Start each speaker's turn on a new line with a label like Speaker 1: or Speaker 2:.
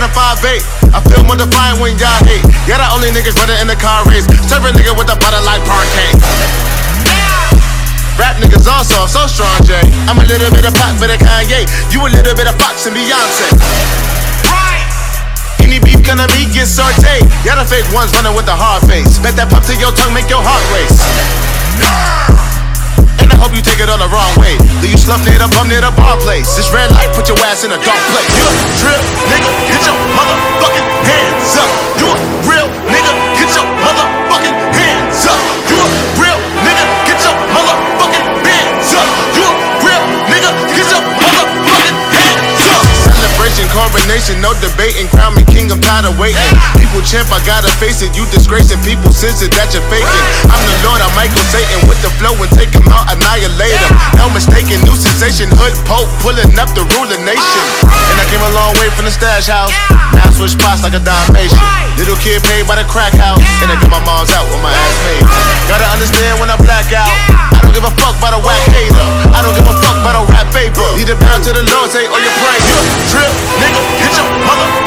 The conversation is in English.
Speaker 1: A giant, but I'm 5'8. I feel more defiant when y'all hate. Yeah, the only niggas running in the car race. Serve a nigga with a butter like Parkay. Rap niggas all soft, so strong, Jay. I'm a little bit of Pac, bit of Kanye. You a little bit of Fox and Beyonce. Any beef gonna meet get sauteed. Y'all the fake ones running with the hard face. Bet that pop to your tongue make your heart race. And I hope you take it all the wrong slump near the bum near the bar place? This red light put your ass in a dark place. You a trip, nigga, get your motherfucking hands up. You a real nigga, get your motherfucking hands up. You a real nigga, get your motherfucking hands up. You a real nigga, get your motherfucking hands up. Celebration, coronation, no debating. Crown me king, I'm tired of waiting. People champ, I gotta face it. You disgracing people, sense it that you're faking. I'm the Lord, I'm Michael Satan sensation, hood pope, pulling up the ruler nation. And I came a long way from the stash house. Now I switch spots like a Dalmatian. Little kid paid by the crack house, and I got my mom's out with my ass made. Gotta understand when I black out. I don't give a fuck about a whack hater. I don't give a fuck about a rap paper. Need a pound to the Lord, say oh, all your praise. You a trip, nigga, hit your up.